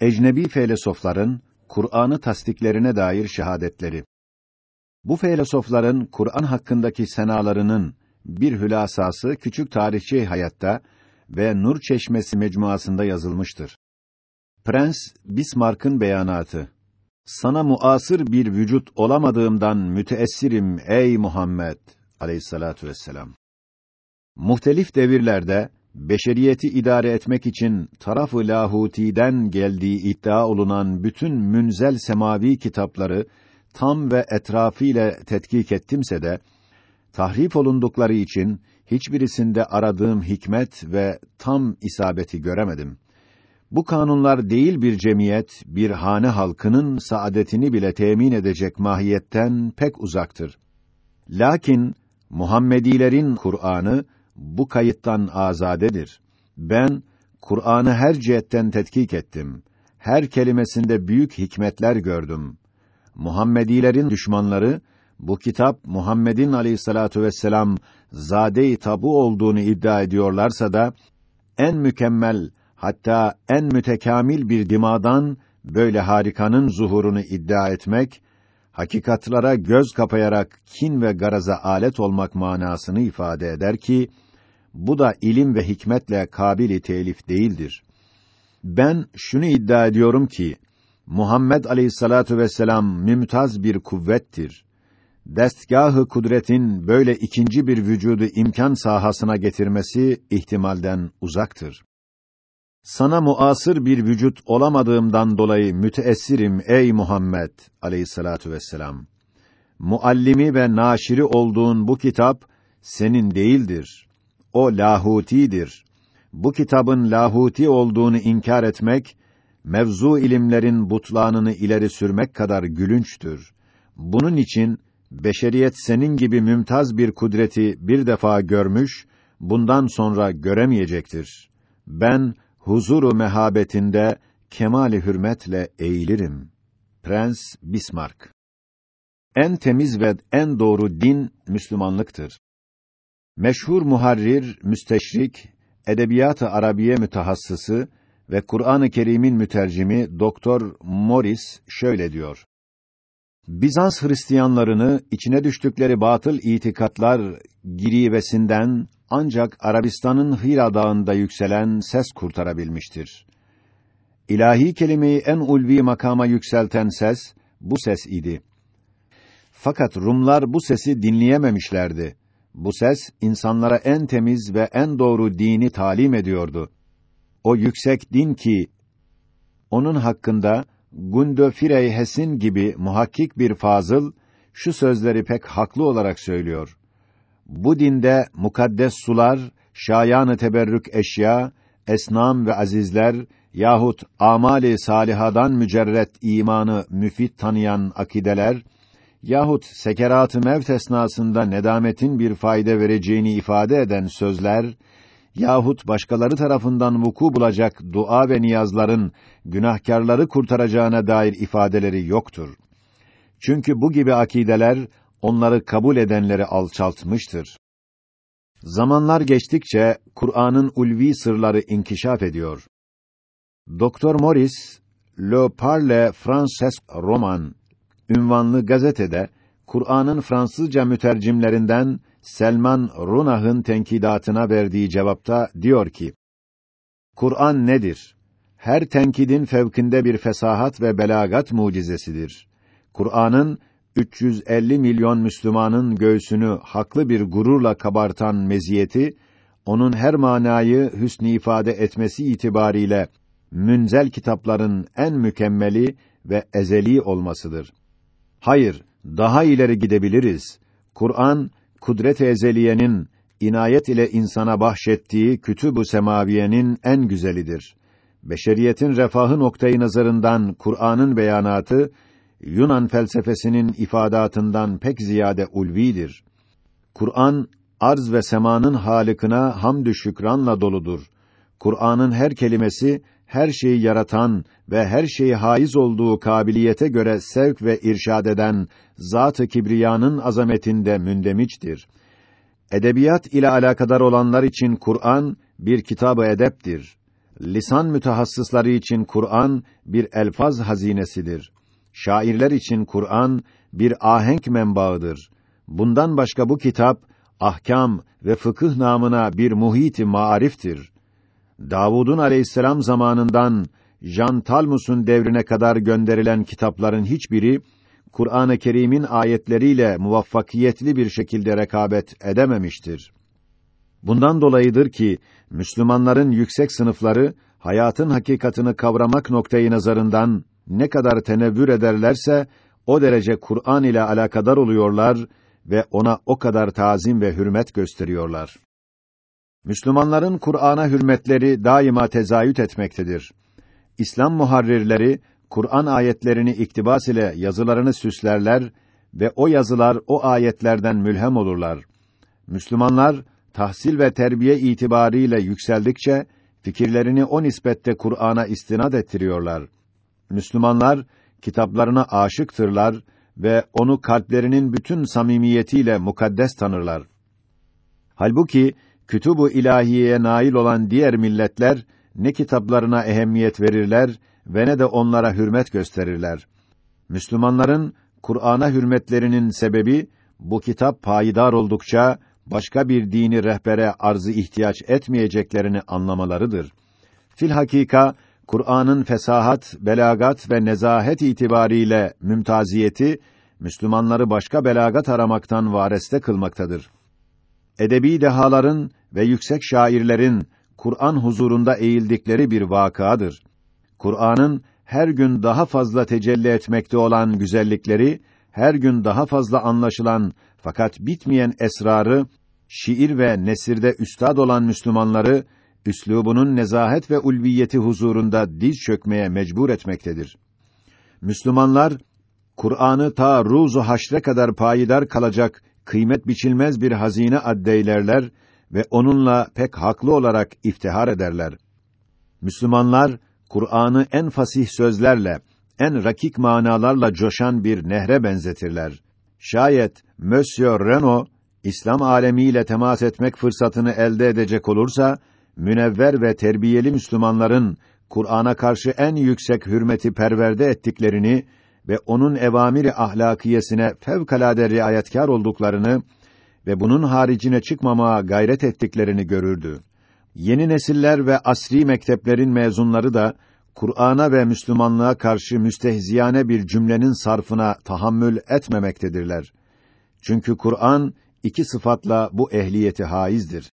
Ecnebi felsefeler'in Kur'an'ı tasdiklerine dair şehadetleri. Bu felsefeler'in Kur'an hakkındaki senalarının bir hülasası küçük tarihçi hayatta ve Nur Çeşmesi mecmuasında yazılmıştır. Prens Bismarck'ın beyanatı. Sana muasır bir vücut olamadığımdan müteessirim ey Muhammed aleyhissalatu vesselam. Muhtelif devirlerde beşeriyeti idare etmek için taraf-ı lahutiden geldiği iddia olunan bütün münzel semavi kitapları tam ve etrafıyla tetkik ettimse de tahrif olundukları için hiçbirisinde aradığım hikmet ve tam isabeti göremedim. Bu kanunlar değil bir cemiyet, bir hane halkının saadetini bile temin edecek mahiyetten pek uzaktır. Lakin Muhammedilerin Kur'an'ı bu kayıttan azadedir. Ben Kur'an'ı her cihetten tetkik ettim. Her kelimesinde büyük hikmetler gördüm. Muhammedilerin düşmanları bu kitap Muhammed'in aleyhissalatu vesselam zade-i tabu olduğunu iddia ediyorlarsa da en mükemmel hatta en mütekamil bir dimadan böyle harikanın zuhurunu iddia etmek hakikatlara göz kapayarak kin ve garaza alet olmak manasını ifade eder ki bu da ilim ve hikmetle kabili telif değildir. Ben şunu iddia ediyorum ki Muhammed Aleyhissalatu vesselam mümtaz bir kuvvettir. Destgahı kudretin böyle ikinci bir vücudu imkan sahasına getirmesi ihtimalden uzaktır. Sana muasır bir vücut olamadığımdan dolayı müteessirim ey Muhammed Aleyhissalatu vesselam. Muallimi ve naşiri olduğun bu kitap senin değildir. O lahutidir. Bu kitabın lahuti olduğunu inkar etmek mevzu ilimlerin butlanını ileri sürmek kadar gülünçtür. Bunun için beşeriyet senin gibi mümtaz bir kudreti bir defa görmüş, bundan sonra göremeyecektir. Ben huzuru mehabetinde kemali hürmetle eğilirim. Prens Bismarck En temiz ve en doğru din Müslümanlıktır. Meşhur muharrir, müsteşrik, edebiyat-ı arabiye mütehassısı ve Kur'an-ı Kerim'in mütercimi Doktor Morris şöyle diyor: Bizans Hristiyanlarını içine düştükleri batıl itikatlar girivesinden ancak Arabistan'ın Hira Dağı'nda yükselen ses kurtarabilmiştir. İlahi kelimeyi en ulvi makama yükselten ses bu ses idi. Fakat Rumlar bu sesi dinleyememişlerdi. Bu ses insanlara en temiz ve en doğru dini talim ediyordu. O yüksek din ki onun hakkında Gundo Fireyhes'in gibi muhakkik bir fazıl şu sözleri pek haklı olarak söylüyor. Bu dinde mukaddes sular, şayanı teberrük eşya, esnam ve azizler yahut amali salihadan mücerret imanı müfit tanıyan akideler yahut sekerat-ı mevt esnasında nedametin bir fayda vereceğini ifade eden sözler yahut başkaları tarafından vuku bulacak dua ve niyazların günahkarları kurtaracağına dair ifadeleri yoktur. Çünkü bu gibi akideler onları kabul edenleri alçaltmıştır. Zamanlar geçtikçe Kur'an'ın ulvi sırları inkişaf ediyor. Doktor Morris, Le Parle Français Roman ünvanlı gazetede Kur'an'ın Fransızca mütercimlerinden Selman Runah'ın tenkidatına verdiği cevapta diyor ki: Kur'an nedir? Her tenkidin fevkinde bir fesahat ve belagat mucizesidir. Kur'an'ın 350 milyon Müslümanın göğsünü haklı bir gururla kabartan meziyeti onun her manayı hüsnü ifade etmesi itibariyle münzel kitapların en mükemmeli ve ezeli olmasıdır. Hayır, daha ileri gidebiliriz. Kur'an kudret-i ezeliyenin inayet ile insana bahşettiği kütüb-ü semaviyenin en güzelidir. Beşeriyetin refahı noktayı nazarından Kur'an'ın beyanatı Yunan felsefesinin ifadatından pek ziyade ulvidir. Kur'an arz ve semanın halikına hamdü şükranla doludur. Kur'an'ın her kelimesi her şeyi yaratan ve her şeyi haiz olduğu kabiliyete göre sevk ve irşad eden Zat-ı Kibriya'nın azametinde mündemiçtir. Edebiyat ile alakadar olanlar için Kur'an bir kitabı edeptir. Lisan mütehassısları için Kur'an bir elfaz hazinesidir. Şairler için Kur'an bir ahenk menbaıdır. Bundan başka bu kitap ahkam ve fıkıh namına bir muhit-i maariftir. Davud'un aleyhisselam zamanından Jan Talmus'un devrine kadar gönderilen kitapların hiçbiri Kur'an-ı Kerim'in ayetleriyle muvaffakiyetli bir şekilde rekabet edememiştir. Bundan dolayıdır ki Müslümanların yüksek sınıfları hayatın hakikatını kavramak noktayı nazarından ne kadar tenevvür ederlerse o derece Kur'an ile alakadar oluyorlar ve ona o kadar tazim ve hürmet gösteriyorlar. Müslümanların Kur'an'a hürmetleri daima tezayüt etmektedir. İslam muharrirleri Kur'an ayetlerini iktibas ile yazılarını süslerler ve o yazılar o ayetlerden mülhem olurlar. Müslümanlar tahsil ve terbiye itibariyle yükseldikçe fikirlerini o nispette Kur'an'a istinad ettiriyorlar. Müslümanlar kitaplarına aşıktırlar ve onu kalplerinin bütün samimiyetiyle mukaddes tanırlar. Halbuki kütüb-ü ilahiyeye nail olan diğer milletler ne kitaplarına ehemmiyet verirler ve ne de onlara hürmet gösterirler. Müslümanların Kur'an'a hürmetlerinin sebebi bu kitap payidar oldukça başka bir dini rehbere arzı ihtiyaç etmeyeceklerini anlamalarıdır. Fil hakika Kur'an'ın fesahat, belagat ve nezahet itibariyle mümtaziyeti Müslümanları başka belagat aramaktan vareste kılmaktadır. Edebi dehaların ve yüksek şairlerin Kur'an huzurunda eğildikleri bir vakadır. Kur'an'ın her gün daha fazla tecelli etmekte olan güzellikleri, her gün daha fazla anlaşılan fakat bitmeyen esrarı, şiir ve nesirde üstad olan Müslümanları, üslubunun nezahet ve ulviyeti huzurunda diz çökmeye mecbur etmektedir. Müslümanlar, Kur'an'ı ta ruzu haşre kadar payidar kalacak, kıymet biçilmez bir hazine addeylerler ve onunla pek haklı olarak iftihar ederler. Müslümanlar, Kur'an'ı en fasih sözlerle, en rakik manalarla coşan bir nehre benzetirler. Şayet Monsieur Renault İslam alemiyle temas etmek fırsatını elde edecek olursa, münevver ve terbiyeli Müslümanların Kur'an'a karşı en yüksek hürmeti perverde ettiklerini ve onun evamiri ahlakiyesine fevkalade riayetkar olduklarını ve bunun haricine çıkmamaya gayret ettiklerini görürdü. Yeni nesiller ve asri mekteplerin mezunları da Kur'an'a ve Müslümanlığa karşı müstehziyane bir cümlenin sarfına tahammül etmemektedirler. Çünkü Kur'an iki sıfatla bu ehliyeti haizdir.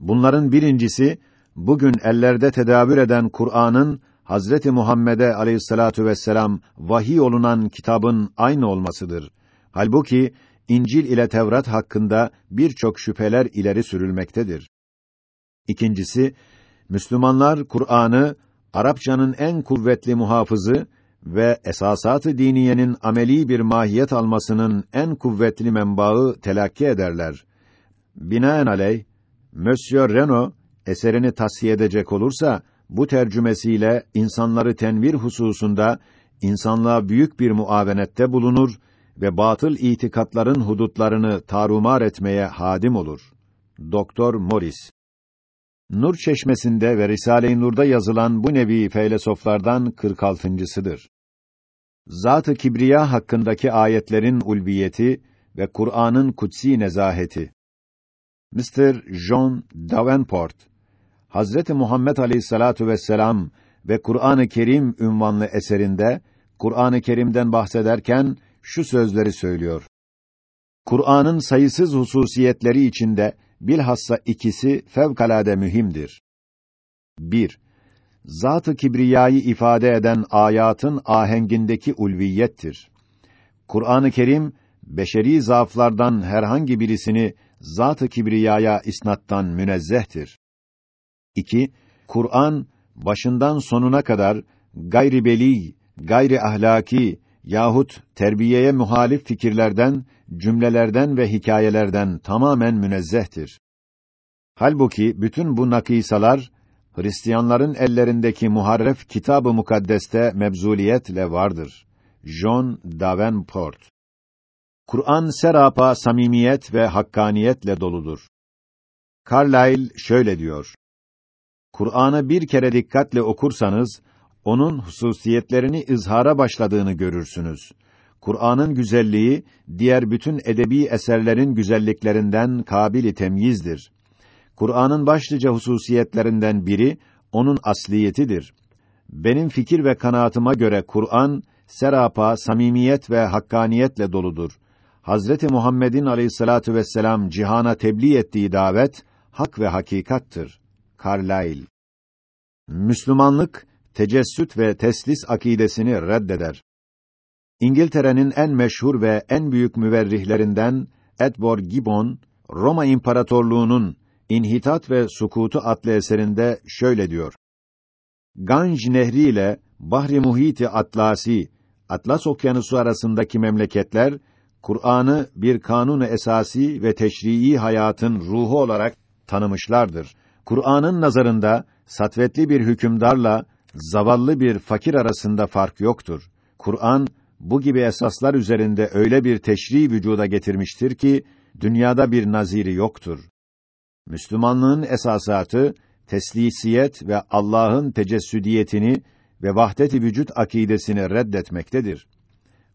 Bunların birincisi bugün ellerde tedavür eden Kur'an'ın Hazreti Muhammed'e Aleyhissalatu vesselam vahiy olunan kitabın aynı olmasıdır. Halbuki İncil ile Tevrat hakkında birçok şüpheler ileri sürülmektedir. İkincisi, Müslümanlar Kur'an'ı Arapçanın en kuvvetli muhafızı ve esasat-ı diniyenin ameli bir mahiyet almasının en kuvvetli menbaı telakki ederler. Binaenaleyh, Monsieur Renault eserini tasfiye edecek olursa bu tercümesiyle insanları tenvir hususunda insanlığa büyük bir muavenette bulunur ve batıl itikatların hudutlarını tarumar etmeye hadim olur. Doktor Morris Nur Çeşmesi'nde ve Risale-i Nur'da yazılan bu nevi felsefelerden 46.'sıdır. Zat-ı Kibriya hakkındaki ayetlerin ulviyeti ve Kur'an'ın kutsi nezaheti. Mr. John Davenport Hazreti Muhammed Aleyhissalatu vesselam ve Kur'an-ı Kerim ünvanlı eserinde Kur'an-ı Kerim'den bahsederken şu sözleri söylüyor. Kur'an'ın sayısız hususiyetleri içinde bilhassa ikisi fevkalade mühimdir. 1. Zat-ı kibriyayı ifade eden ayatın ahengindeki ulviyettir. Kur'an-ı Kerim beşeri zaaflardan herhangi birisini zat-ı kibriyaya isnattan münezzehtir. 2. Kur'an başından sonuna kadar gayri beli, gayri ahlaki yahut terbiyeye muhalif fikirlerden, cümlelerden ve hikayelerden tamamen münezzehtir. Halbuki bütün bu nakisalar Hristiyanların ellerindeki muharref kitabı mukaddeste mebzuliyetle vardır. John Davenport Kur'an serapa samimiyet ve hakkaniyetle doludur. Carlyle şöyle diyor: Kur'an'ı bir kere dikkatle okursanız, onun hususiyetlerini izhara başladığını görürsünüz. Kur'an'ın güzelliği, diğer bütün edebi eserlerin güzelliklerinden kabili temyizdir. Kur'an'ın başlıca hususiyetlerinden biri, onun asliyetidir. Benim fikir ve kanaatıma göre Kur'an, serapa, samimiyet ve hakkaniyetle doludur. Hazreti Muhammed'in aleyhissalatu vesselam cihana tebliğ ettiği davet, hak ve hakikattır. Carlyle Müslümanlık, tecessüt ve teslis akidesini reddeder. İngiltere'nin en meşhur ve en büyük müverrihlerinden Edward Gibbon, Roma İmparatorluğu'nun İnhitat ve Sukutu adlı eserinde şöyle diyor. Ganj Nehri ile Bahri Muhiti Atlasi, Atlas Okyanusu arasındaki memleketler, Kur'an'ı bir kanunu esasi ve teşrii hayatın ruhu olarak tanımışlardır. Kur'an'ın nazarında satvetli bir hükümdarla zavallı bir fakir arasında fark yoktur. Kur'an bu gibi esaslar üzerinde öyle bir teşri vücuda getirmiştir ki dünyada bir naziri yoktur. Müslümanlığın esasatı teslisiyet ve Allah'ın tecessüdiyetini ve vahdet-i vücut akidesini reddetmektedir.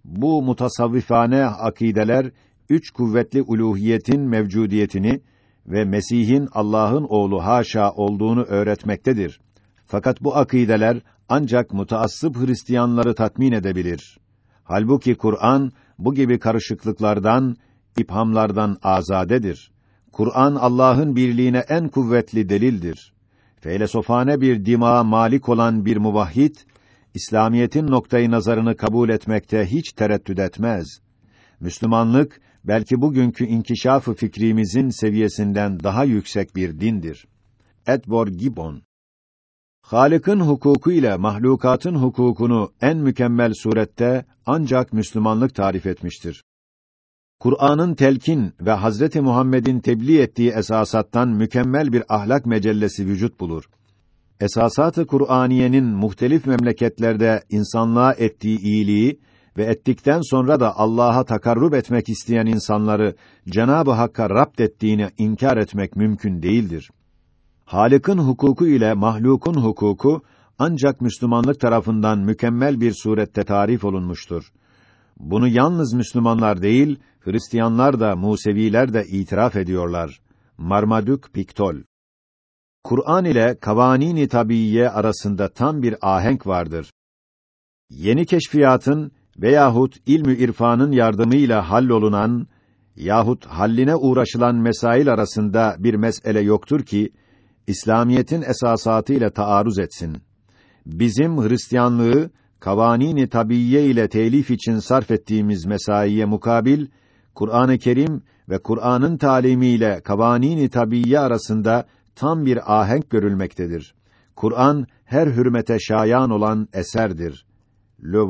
Bu mutasavvifane akideler üç kuvvetli uluhiyetin mevcudiyetini ve Mesih'in Allah'ın oğlu haşa olduğunu öğretmektedir. Fakat bu akideler ancak mutaassıp Hristiyanları tatmin edebilir. Halbuki Kur'an bu gibi karışıklıklardan, iphamlardan azadedir. Kur'an Allah'ın birliğine en kuvvetli delildir. Felseofane bir dima malik olan bir muvahhid, İslamiyetin noktayı nazarını kabul etmekte hiç tereddüt etmez. Müslümanlık belki bugünkü inkişafı fikrimizin seviyesinden daha yüksek bir dindir. Edward Gibbon Halık'ın hukuku ile mahlukatın hukukunu en mükemmel surette ancak Müslümanlık tarif etmiştir. Kur'an'ın telkin ve Hazreti Muhammed'in tebliğ ettiği esasattan mükemmel bir ahlak mecellesi vücut bulur. Esasat-ı Kur'aniyenin muhtelif memleketlerde insanlığa ettiği iyiliği ve ettikten sonra da Allah'a takarrub etmek isteyen insanları Cenab-ı Hakk'a rapt ettiğini inkar etmek mümkün değildir. Halık'ın hukuku ile mahlukun hukuku ancak Müslümanlık tarafından mükemmel bir surette tarif olunmuştur. Bunu yalnız Müslümanlar değil, Hristiyanlar da, Museviler de itiraf ediyorlar. Marmadük Piktol Kur'an ile kavanini tabiiye arasında tam bir ahenk vardır. Yeni keşfiyatın veyahut ilmi irfanın yardımıyla hallolunan yahut halline uğraşılan mesail arasında bir mesele yoktur ki İslamiyetin esasatı ile taarruz etsin. Bizim Hristiyanlığı kavanini tabiiye ile telif için sarf ettiğimiz mesaiye mukabil Kur'an-ı Kerim ve Kur'an'ın talimiyle kavanini tabiiye arasında tam bir ahenk görülmektedir. Kur'an her hürmete şayan olan eserdir. Le